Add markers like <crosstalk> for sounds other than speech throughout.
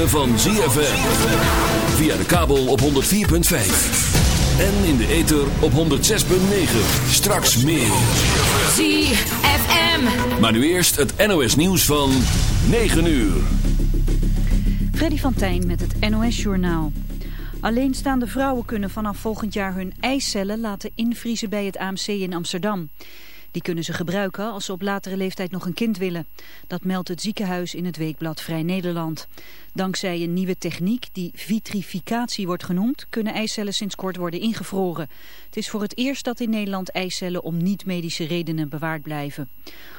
ritme van ZFM. Via de kabel op 104.5. En in de ether op 106.9. Straks meer. ZFM. Maar nu eerst het NOS nieuws van 9 uur. Freddy van Tijn met het NOS Journaal. Alleenstaande vrouwen kunnen vanaf volgend jaar hun eicellen laten invriezen bij het AMC in Amsterdam. Die kunnen ze gebruiken als ze op latere leeftijd nog een kind willen. Dat meldt het ziekenhuis in het weekblad Vrij Nederland. Dankzij een nieuwe techniek die vitrificatie wordt genoemd... kunnen eicellen sinds kort worden ingevroren. Het is voor het eerst dat in Nederland eicellen om niet-medische redenen bewaard blijven.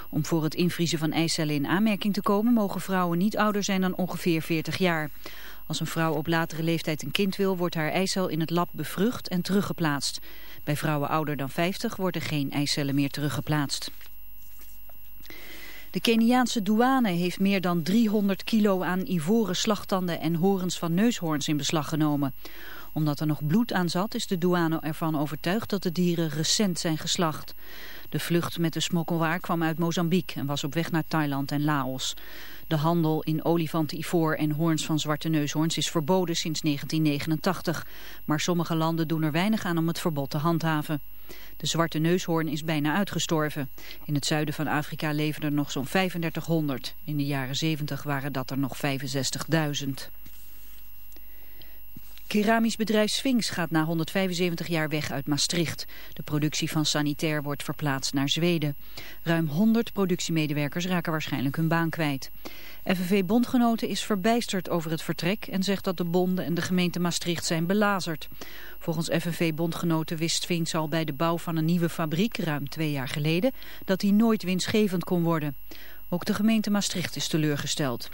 Om voor het invriezen van eicellen in aanmerking te komen... mogen vrouwen niet ouder zijn dan ongeveer 40 jaar. Als een vrouw op latere leeftijd een kind wil... wordt haar eicel in het lab bevrucht en teruggeplaatst. Bij vrouwen ouder dan 50 worden geen eicellen meer teruggeplaatst. De Keniaanse douane heeft meer dan 300 kilo aan ivoren slagtanden en horens van neushoorns in beslag genomen. Omdat er nog bloed aan zat is de douane ervan overtuigd dat de dieren recent zijn geslacht. De vlucht met de smokkelwaar kwam uit Mozambique en was op weg naar Thailand en Laos. De handel in olifanten, ivoor en hoorns van zwarte neushoorns is verboden sinds 1989. Maar sommige landen doen er weinig aan om het verbod te handhaven. De zwarte neushoorn is bijna uitgestorven. In het zuiden van Afrika leven er nog zo'n 3500. In de jaren 70 waren dat er nog 65.000. Keramisch bedrijf Sphinx gaat na 175 jaar weg uit Maastricht. De productie van Sanitair wordt verplaatst naar Zweden. Ruim 100 productiemedewerkers raken waarschijnlijk hun baan kwijt. FNV Bondgenoten is verbijsterd over het vertrek en zegt dat de bonden en de gemeente Maastricht zijn belazerd. Volgens FNV Bondgenoten wist Sphinx al bij de bouw van een nieuwe fabriek ruim twee jaar geleden dat die nooit winstgevend kon worden. Ook de gemeente Maastricht is teleurgesteld.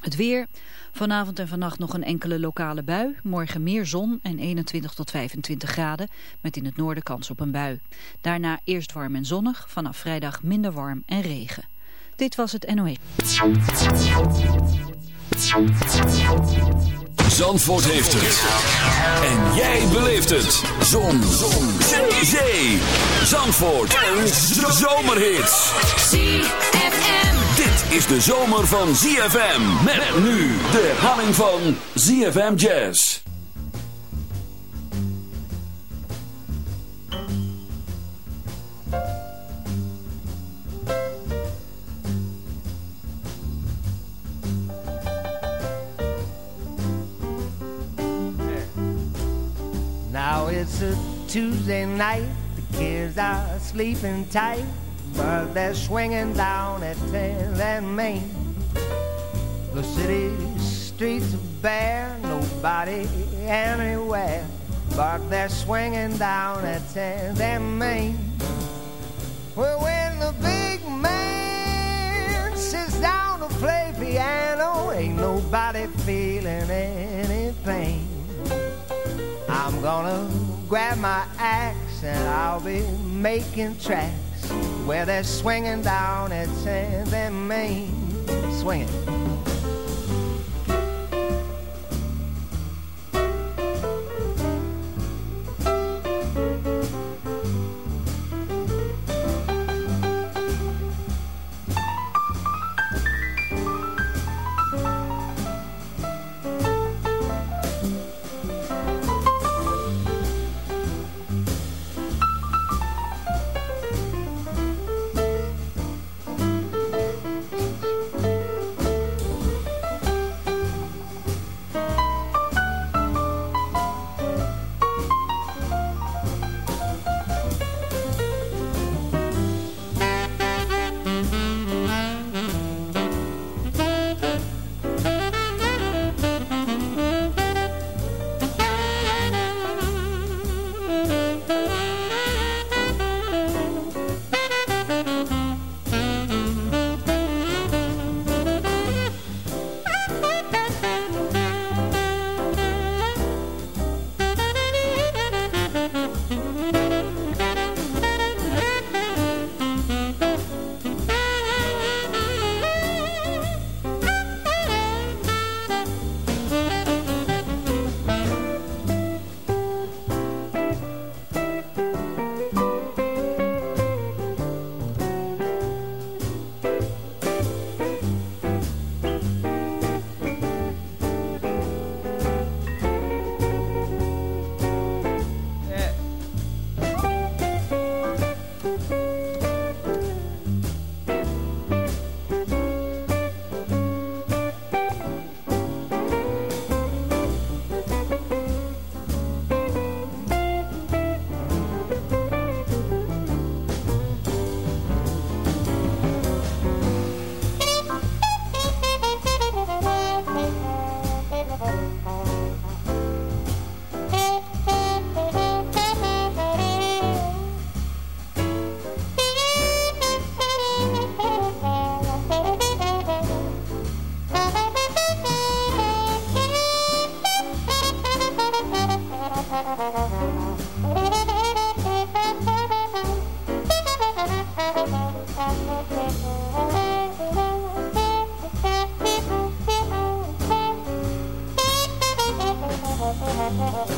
Het weer. Vanavond en vannacht nog een enkele lokale bui. Morgen meer zon en 21 tot 25 graden. Met in het noorden kans op een bui. Daarna eerst warm en zonnig. Vanaf vrijdag minder warm en regen. Dit was het NOE. Zandvoort heeft het. En jij beleeft het. Zon. Zon. Zee. Zandvoort. Een zomerhit. ZFM. Is de zomer van ZFM. Met nu de herhaling van ZFM Jazz. Now it's a Tuesday night, the kids are sleeping tight, but they're swinging down at 10th and Main. The city streets are bare, nobody anywhere, but they're swinging down at 10th and Main. Well, when the big man sits down to play piano, ain't nobody feeling any pain. I'm gonna grab my axe and I'll be making tracks where they're swinging down at 10th and Main. Swinging. oh you.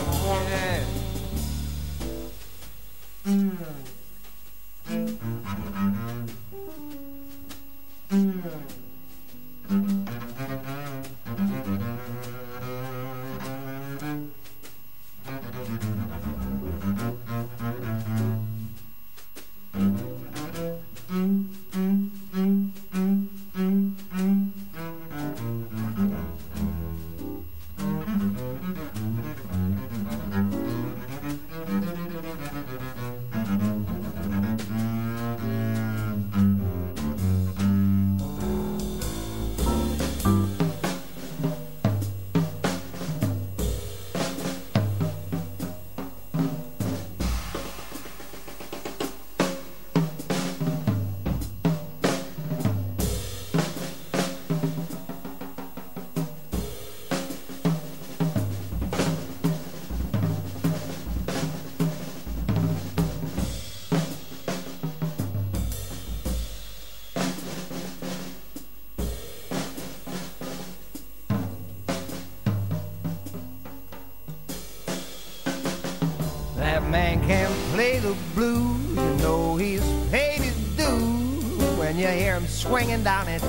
Swinging down at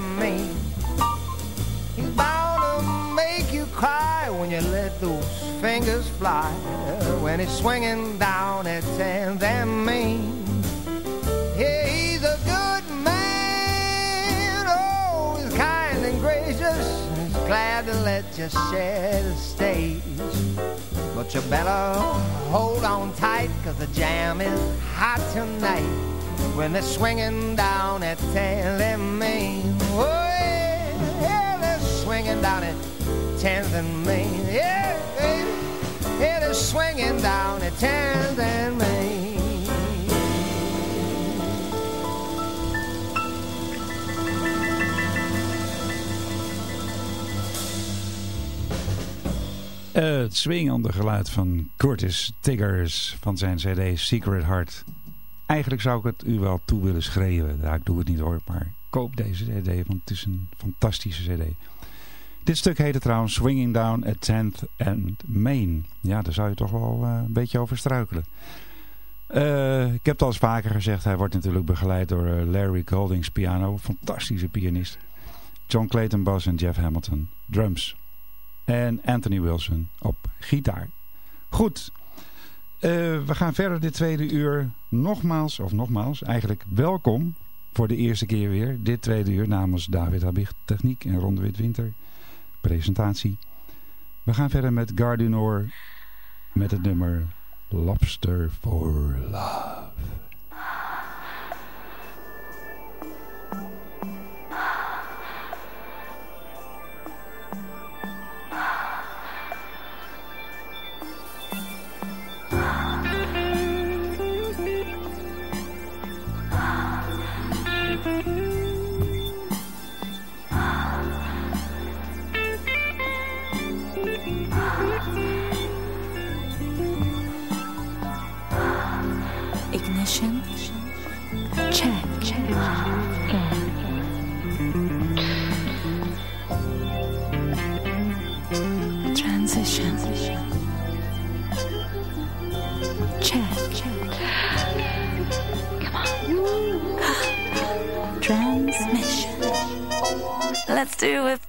Main. He's bound to make you cry when you let those fingers fly. When he's swinging down at Main. Yeah, he's a good man. Oh, he's kind and gracious. He's glad to let you share the stage. But you better hold on tight, cause the jam is hot tonight when they're swinging down at Main. Oh, yeah, yeah, they're swinging down at 10th and Main. Yeah, baby, yeah, they're swinging down at 10th and Uh, het swingende geluid van Curtis Tiggers van zijn cd Secret Heart. Eigenlijk zou ik het u wel toe willen schreeuwen. Ik doe het niet hoor, maar koop deze cd, want het is een fantastische cd. Dit stuk heette trouwens Swinging Down at 10th and Main. Ja, daar zou je toch wel uh, een beetje over struikelen. Uh, ik heb het al eens vaker gezegd, hij wordt natuurlijk begeleid door uh, Larry Goldings piano. Fantastische pianist. John Clayton Bass en Jeff Hamilton drums. En Anthony Wilson op gitaar. Goed, uh, we gaan verder dit tweede uur. Nogmaals, of nogmaals, eigenlijk welkom voor de eerste keer weer. Dit tweede uur namens David Habicht Techniek en Ronde Witwinter. Presentatie. We gaan verder met Gardinoor met het nummer Lobster for Love. transition. Check. Come on. <gasps> Transmission. Let's do it.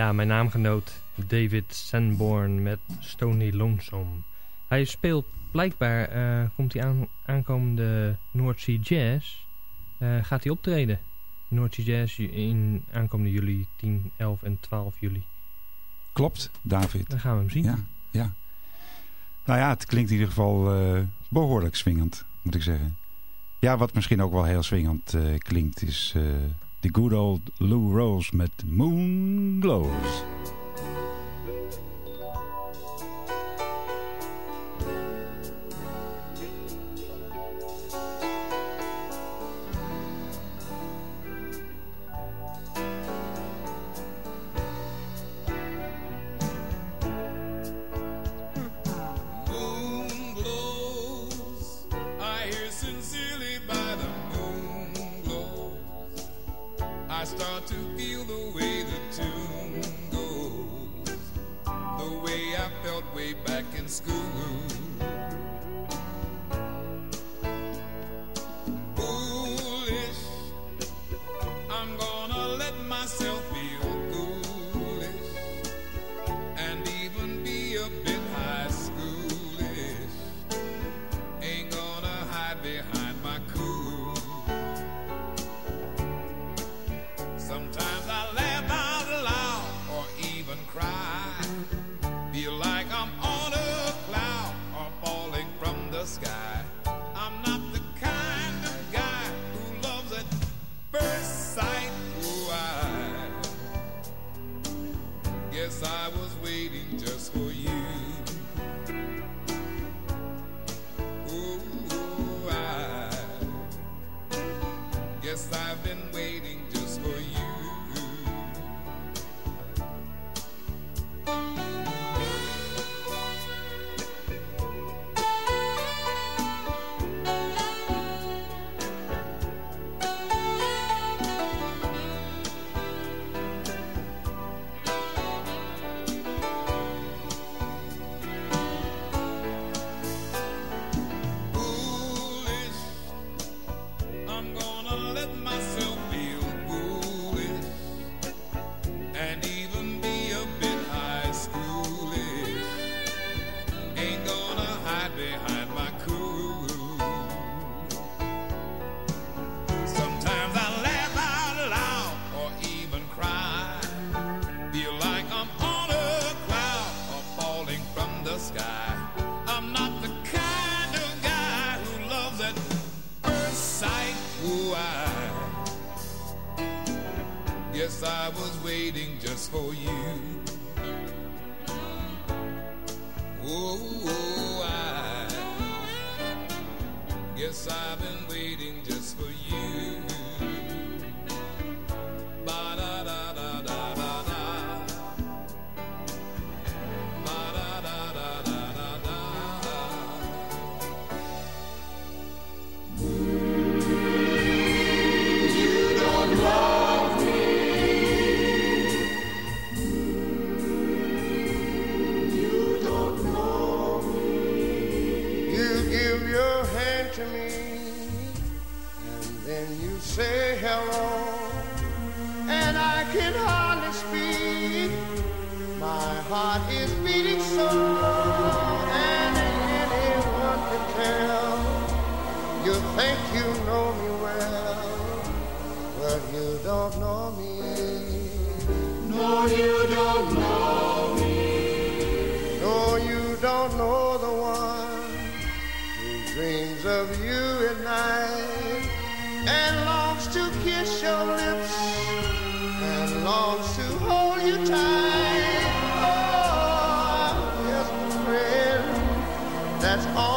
Ja, mijn naamgenoot David Sanborn met Stony Lonesome. Hij speelt blijkbaar, uh, komt hij aan, aankomende North Sea Jazz, uh, gaat hij optreden. North Sea Jazz in aankomende juli 10, 11 en 12 juli. Klopt, David. Dan gaan we hem zien. Ja, ja. Nou ja, het klinkt in ieder geval uh, behoorlijk swingend, moet ik zeggen. Ja, wat misschien ook wel heel swingend klinkt is... The good old Lou Rose met Moon Glows. that's all.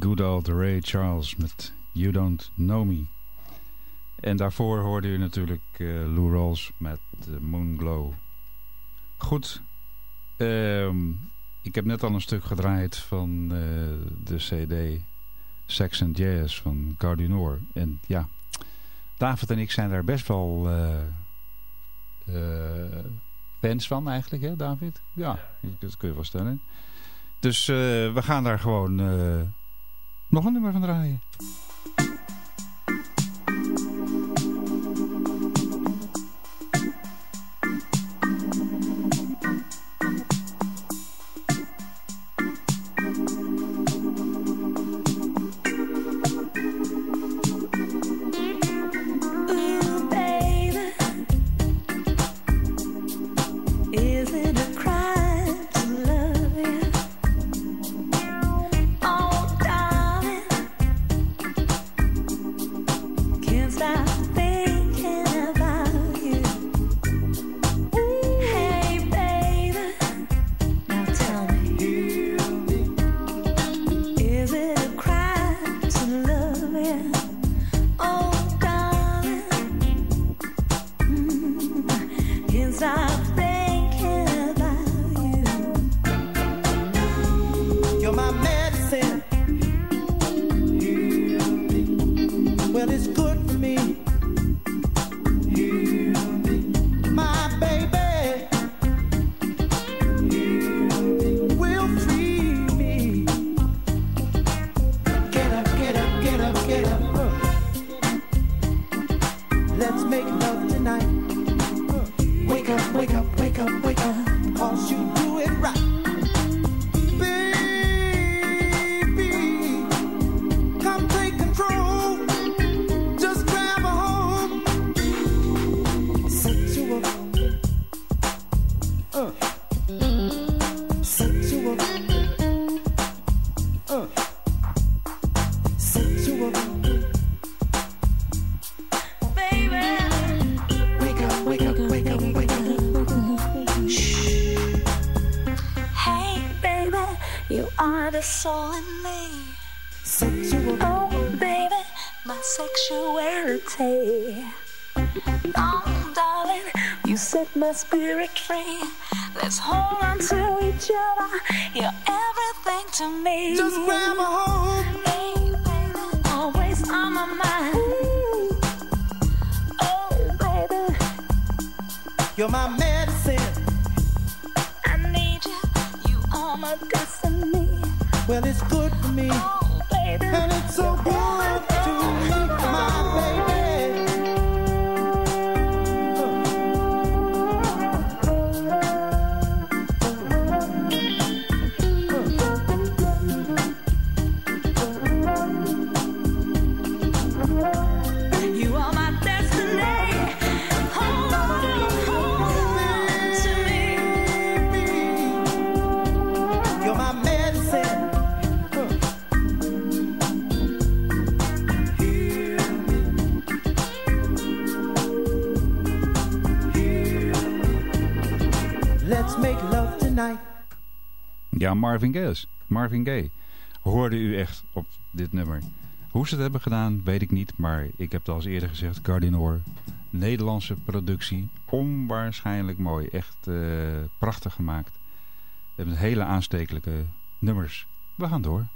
good old Ray Charles met You Don't Know Me. En daarvoor hoorde u natuurlijk eh, Lou Rawls met eh, Moon Glow. Goed, ehm, ik heb net al een stuk gedraaid van eh, de cd Sex and Jazz van Cardinor. En ja, David en ik zijn daar best wel fans van eigenlijk, hè David? Ja, dat kun je wel stellen. Dus we gaan daar gewoon nog een nummer van draaien. my man. You're everything to me. Just grab a hold. Marvin Gaye. Marvin Gaye. Hoorde u echt op dit nummer. Hoe ze het hebben gedaan, weet ik niet. Maar ik heb het al eens eerder gezegd. Cardinor. Nederlandse productie. Onwaarschijnlijk mooi. Echt uh, prachtig gemaakt. Hebben hele aanstekelijke nummers. We gaan door.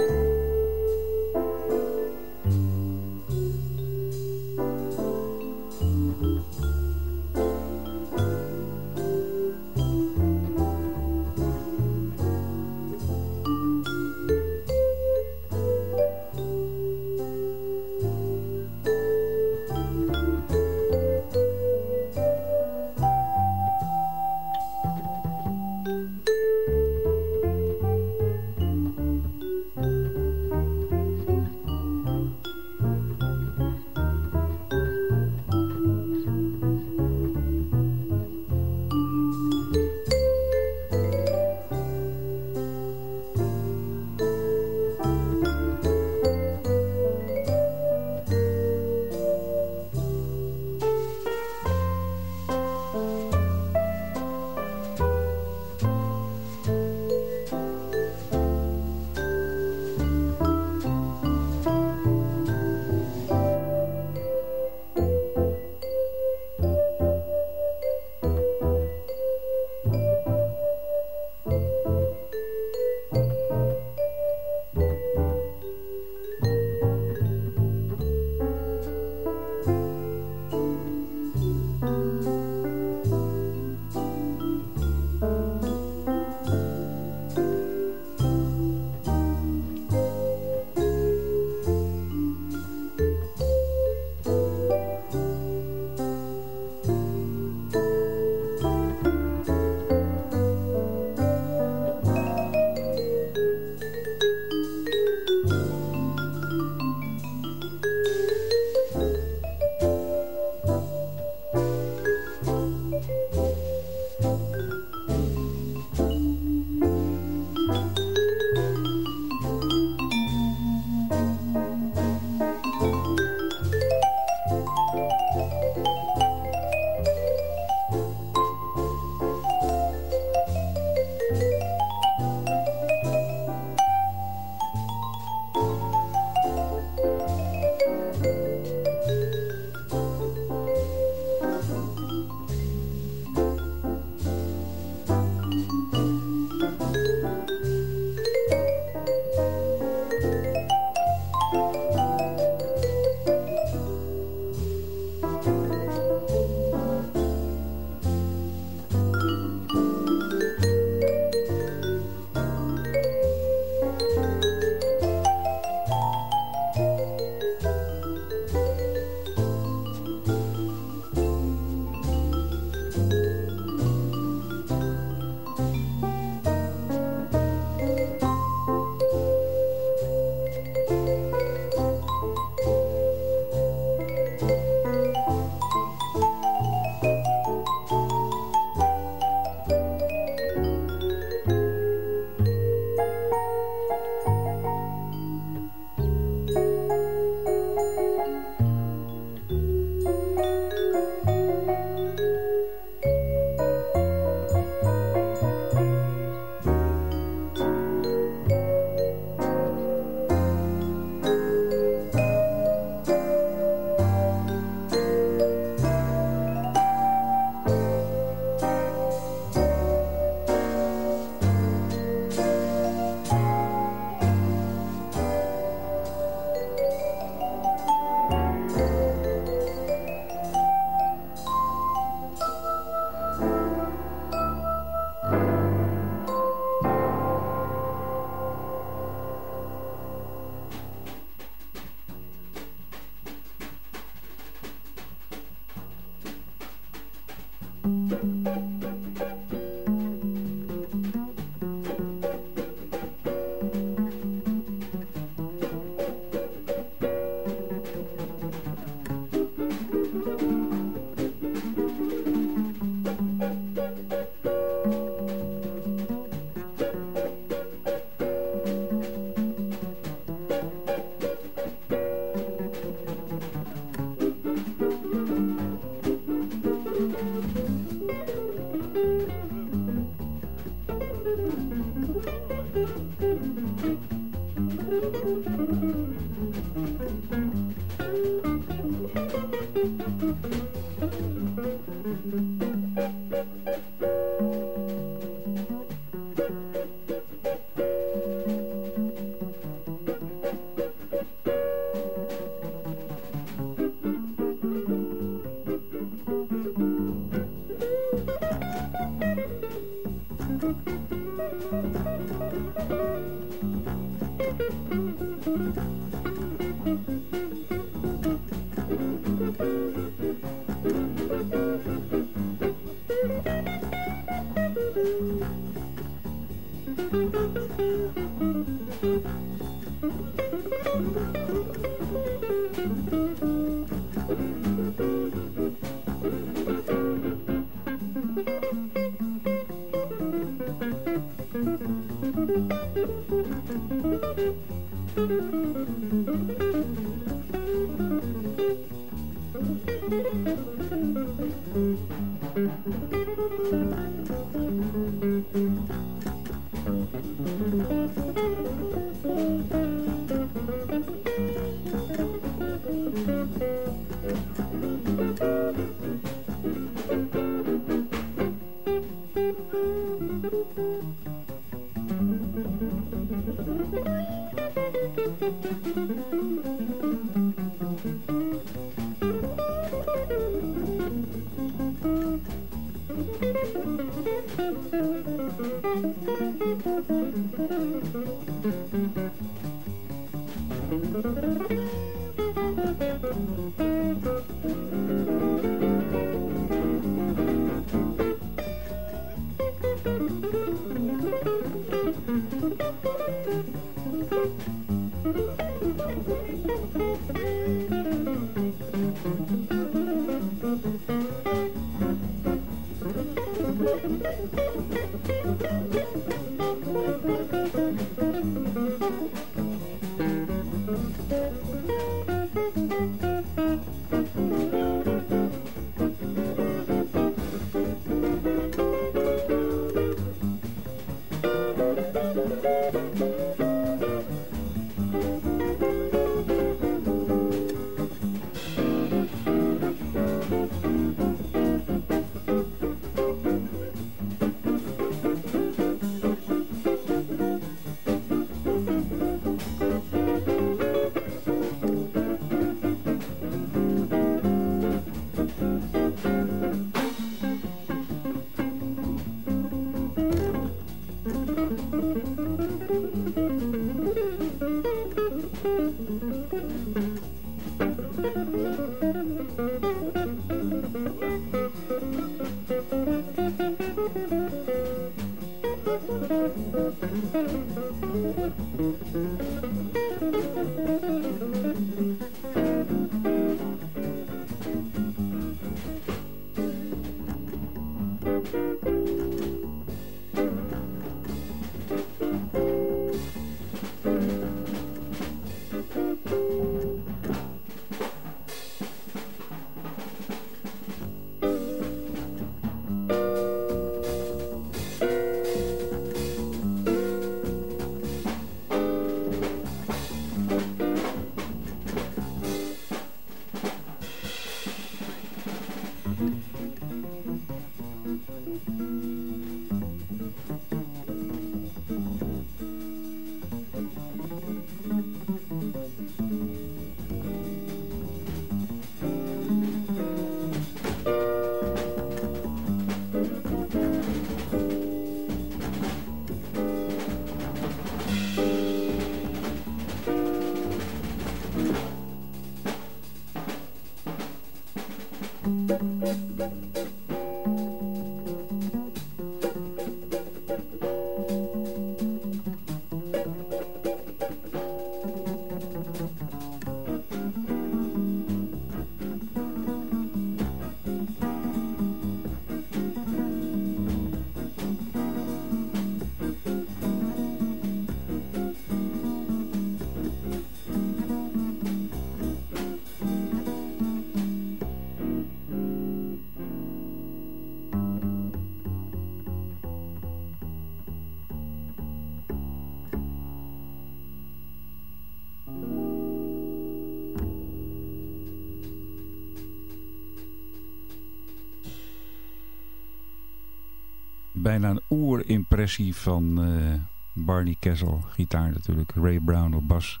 Oerimpressie van uh, Barney Kessel, gitaar natuurlijk, Ray Brown op bas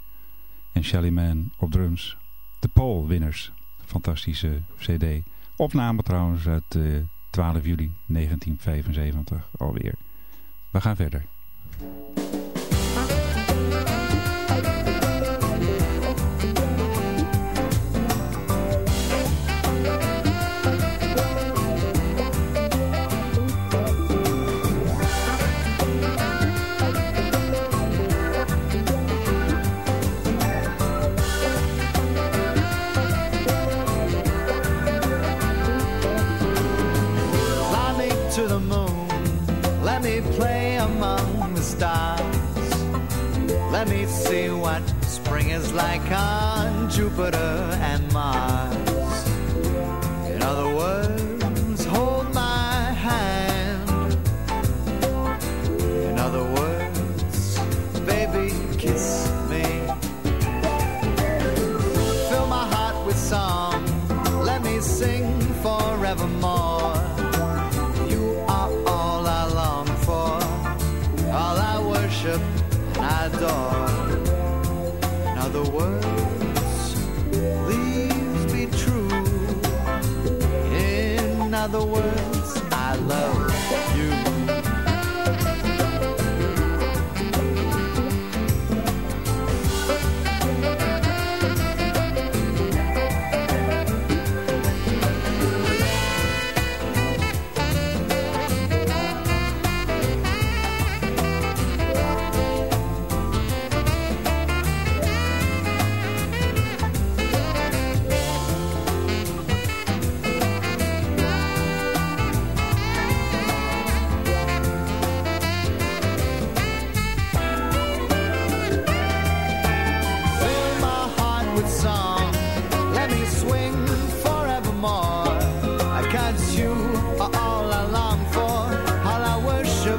en Shelly Man op drums. De Paul Winners, fantastische cd. Opname trouwens uit uh, eh, 12 juli 1975 alweer. We gaan verder. Let me see what spring is like on Jupiter.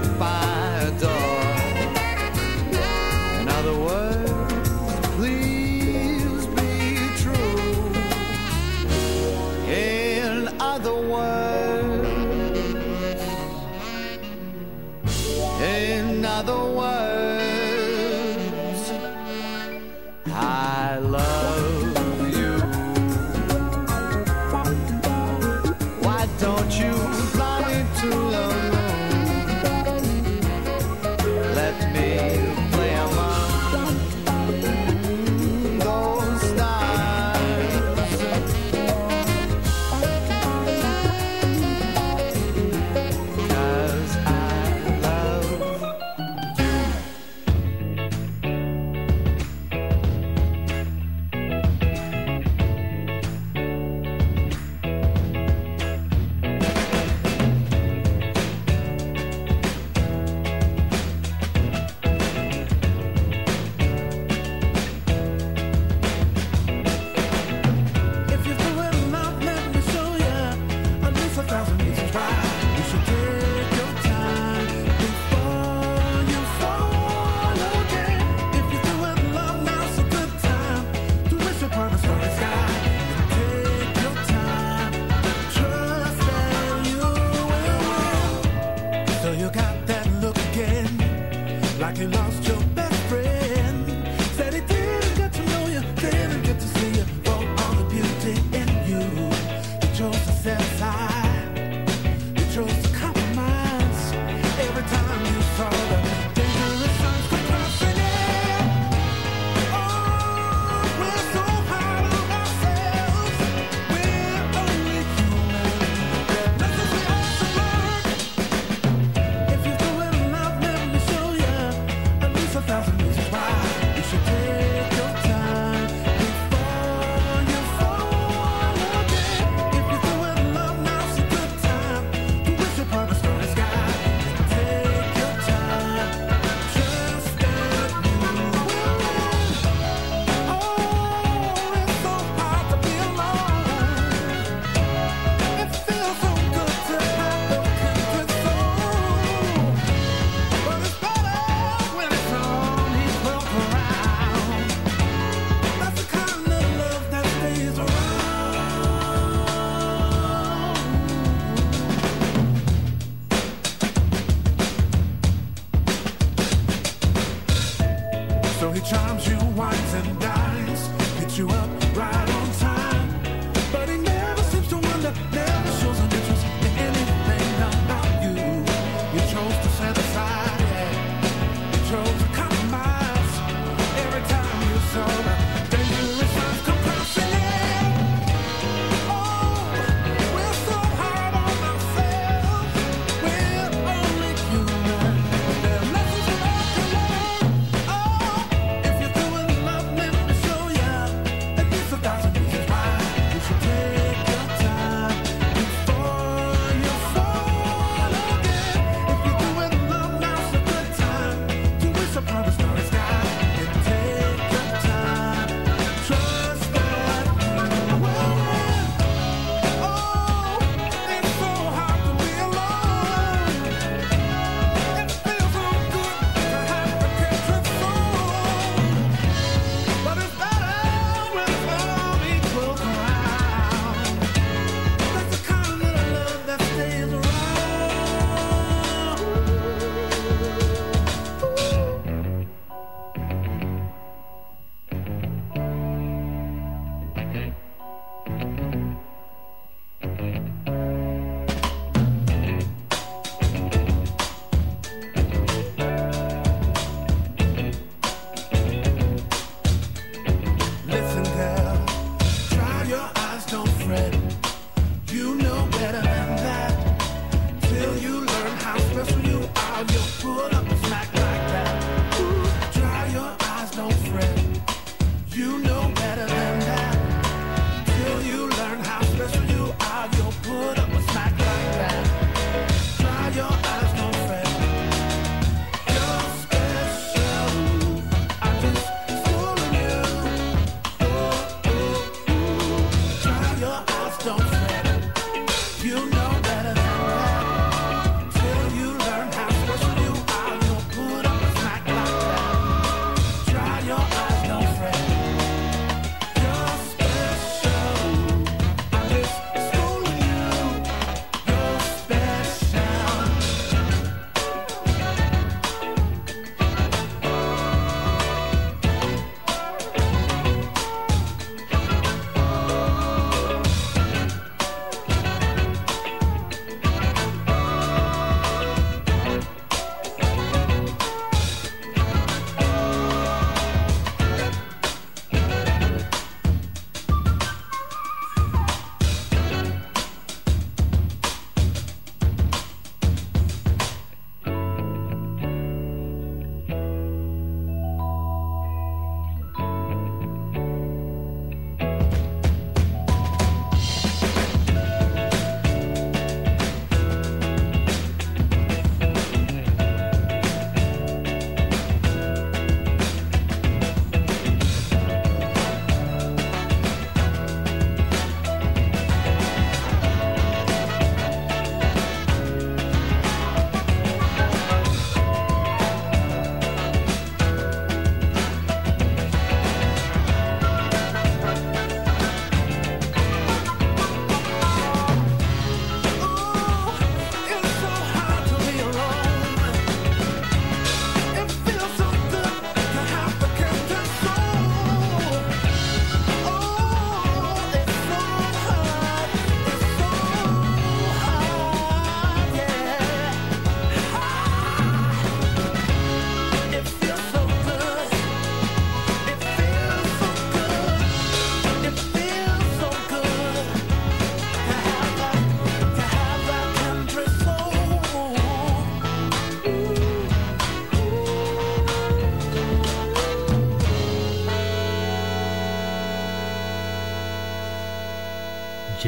goodbye.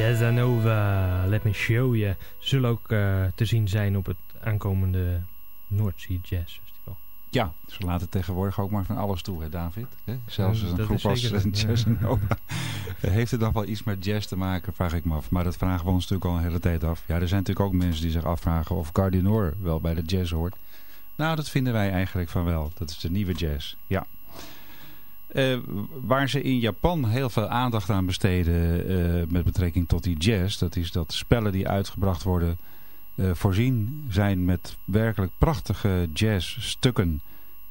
Jazzanova, Let Me Show You. Zullen ook eh, te zien zijn op het aankomende Noordzee Jazz Festival. Ja, ze laten tegenwoordig ook maar van alles toe, hè David? Hè? Zelfs een dat groep als zeker <laughs> zo, ja. Jazz <laughs> Nova. Heeft het dan wel iets met jazz te maken, vraag ik me af. Maar dat vragen we ons natuurlijk al een hele tijd af. Ja, er zijn natuurlijk ook mensen die zich afvragen of Cardinor wel bij de jazz hoort. Nou, dat vinden wij eigenlijk van wel. Dat is de nieuwe jazz, ja. Eh, waar ze in Japan heel veel aandacht aan besteden eh, met betrekking tot die jazz... dat is dat spellen die uitgebracht worden eh, voorzien zijn met werkelijk prachtige jazzstukken.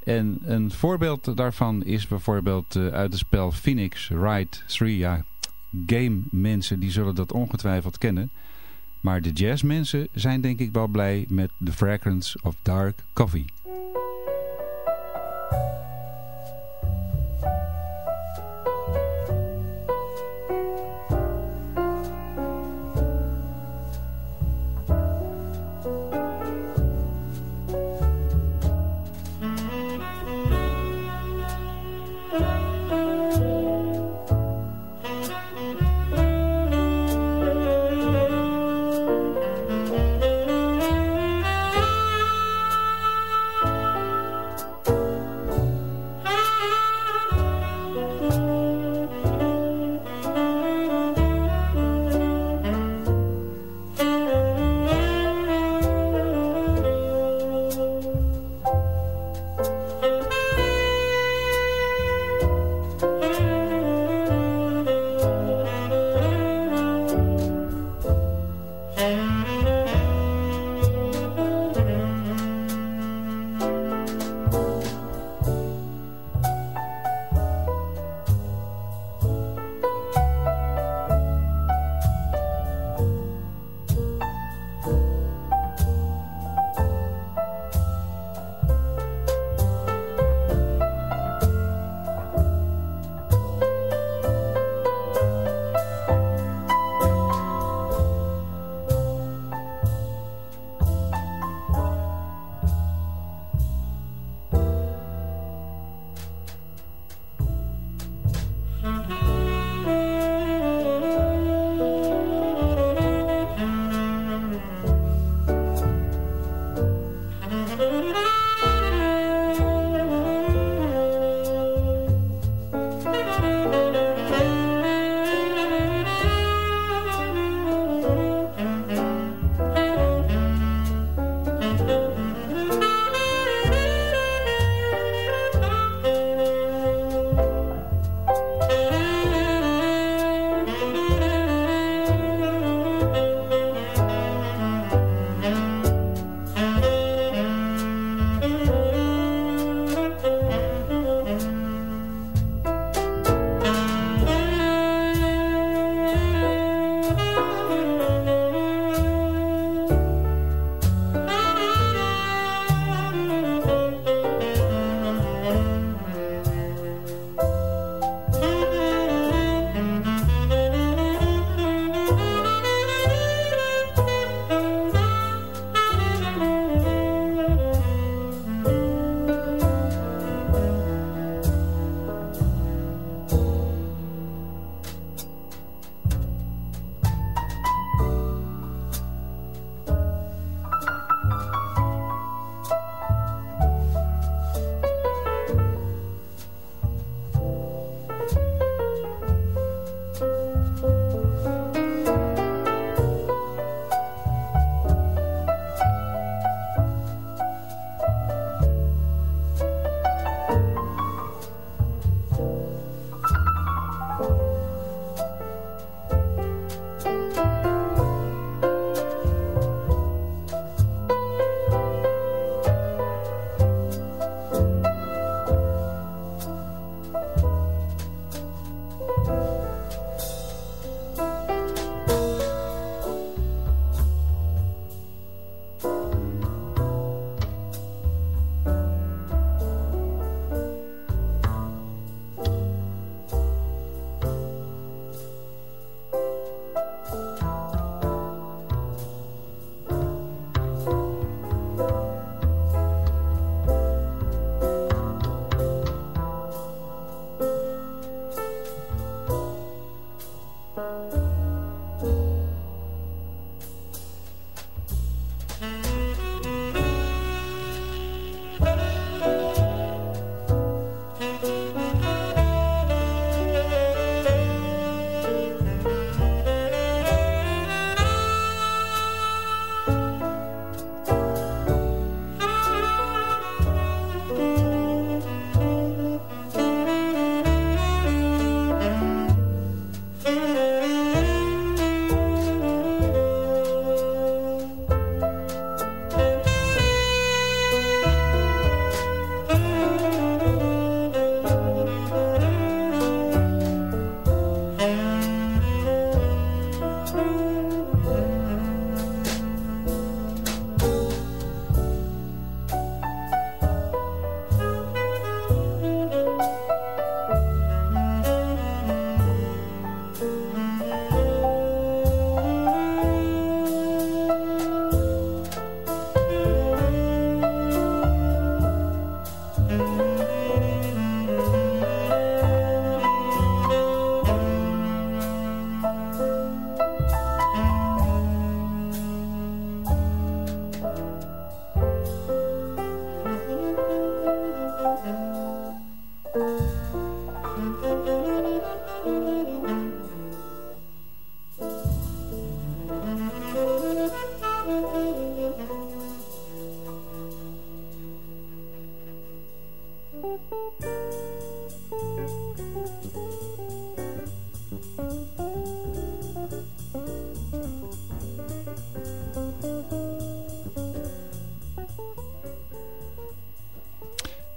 En een voorbeeld daarvan is bijvoorbeeld uit het spel Phoenix Wright 3. Ja, game mensen die zullen dat ongetwijfeld kennen. Maar de jazzmensen zijn denk ik wel blij met The Fragrance of Dark Coffee.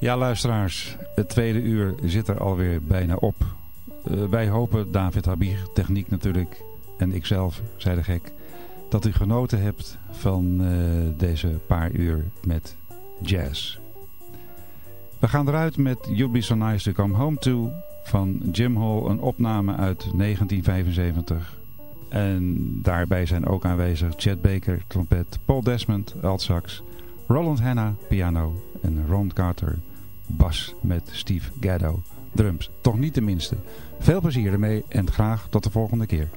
Ja, luisteraars, het tweede uur zit er alweer bijna op. Uh, wij hopen, David Habig, techniek natuurlijk, en ikzelf, zei de gek, dat u genoten hebt van uh, deze paar uur met jazz. We gaan eruit met You'd Be So Nice To Come Home To van Jim Hall, een opname uit 1975. En daarbij zijn ook aanwezig Chet Baker, trompet, Paul Desmond, altsax, Roland Hanna, piano en Ron Carter, bas met Steve Gaddo, drums. Toch niet de minste. Veel plezier ermee en graag tot de volgende keer.